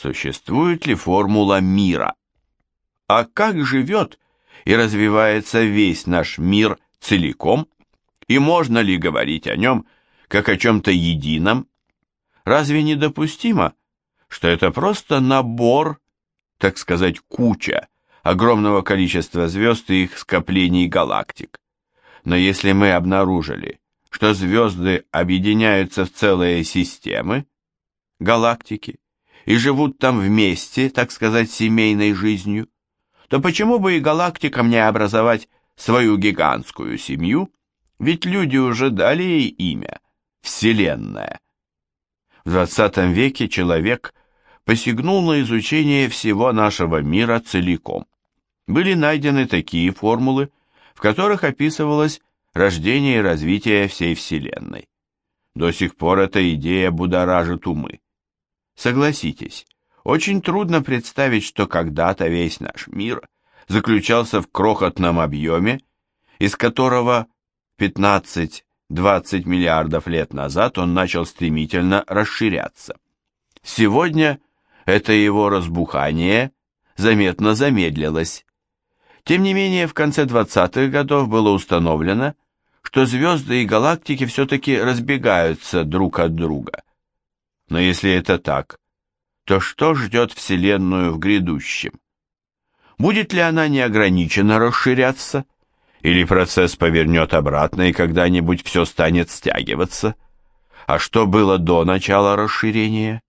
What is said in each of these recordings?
Существует ли формула мира? А как живет и развивается весь наш мир целиком? И можно ли говорить о нем как о чем-то едином? Разве недопустимо, что это просто набор, так сказать, куча огромного количества звезд и их скоплений галактик? Но если мы обнаружили, что звезды объединяются в целые системы, галактики, и живут там вместе, так сказать, семейной жизнью, то почему бы и галактикам не образовать свою гигантскую семью, ведь люди уже дали ей имя – Вселенная. В 20 веке человек посягнул на изучение всего нашего мира целиком. Были найдены такие формулы, в которых описывалось рождение и развитие всей Вселенной. До сих пор эта идея будоражит умы. Согласитесь, очень трудно представить, что когда-то весь наш мир заключался в крохотном объеме, из которого 15-20 миллиардов лет назад он начал стремительно расширяться. Сегодня это его разбухание заметно замедлилось. Тем не менее, в конце 20-х годов было установлено, что звезды и галактики все-таки разбегаются друг от друга. Но если это так, то что ждет Вселенную в грядущем? Будет ли она неограниченно расширяться? Или процесс повернет обратно и когда-нибудь все станет стягиваться? А что было до начала расширения?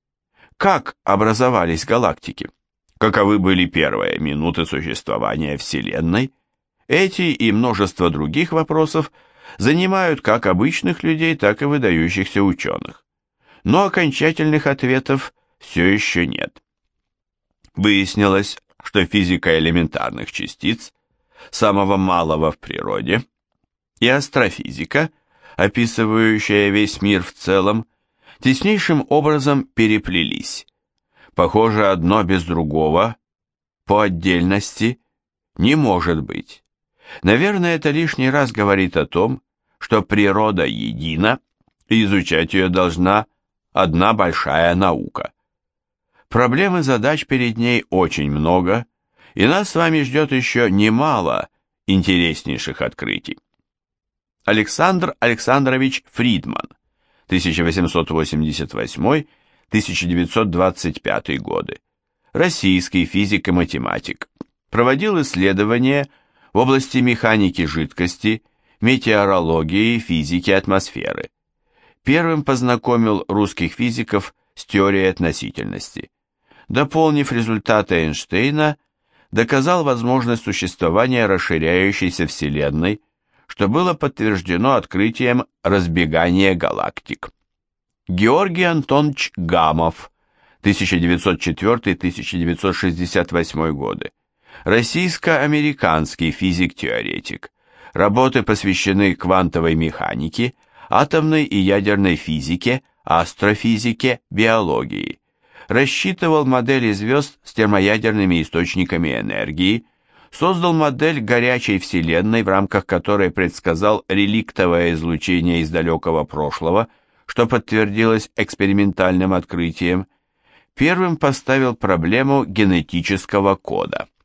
Как образовались галактики? Каковы были первые минуты существования Вселенной? Эти и множество других вопросов занимают как обычных людей, так и выдающихся ученых но окончательных ответов все еще нет. Выяснилось, что физика элементарных частиц, самого малого в природе, и астрофизика, описывающая весь мир в целом, теснейшим образом переплелись. Похоже, одно без другого, по отдельности, не может быть. Наверное, это лишний раз говорит о том, что природа едина, и изучать ее должна одна большая наука. Проблем и задач перед ней очень много, и нас с вами ждет еще немало интереснейших открытий. Александр Александрович Фридман, 1888-1925 годы, российский физик и математик, проводил исследования в области механики жидкости, метеорологии и физики атмосферы первым познакомил русских физиков с теорией относительности. Дополнив результаты Эйнштейна, доказал возможность существования расширяющейся Вселенной, что было подтверждено открытием разбегания галактик. Георгий Антонович Гамов, 1904-1968 годы, российско-американский физик-теоретик. Работы посвящены квантовой механике, атомной и ядерной физике, астрофизике, биологии. Рассчитывал модели звезд с термоядерными источниками энергии, создал модель горячей Вселенной, в рамках которой предсказал реликтовое излучение из далекого прошлого, что подтвердилось экспериментальным открытием. Первым поставил проблему генетического кода –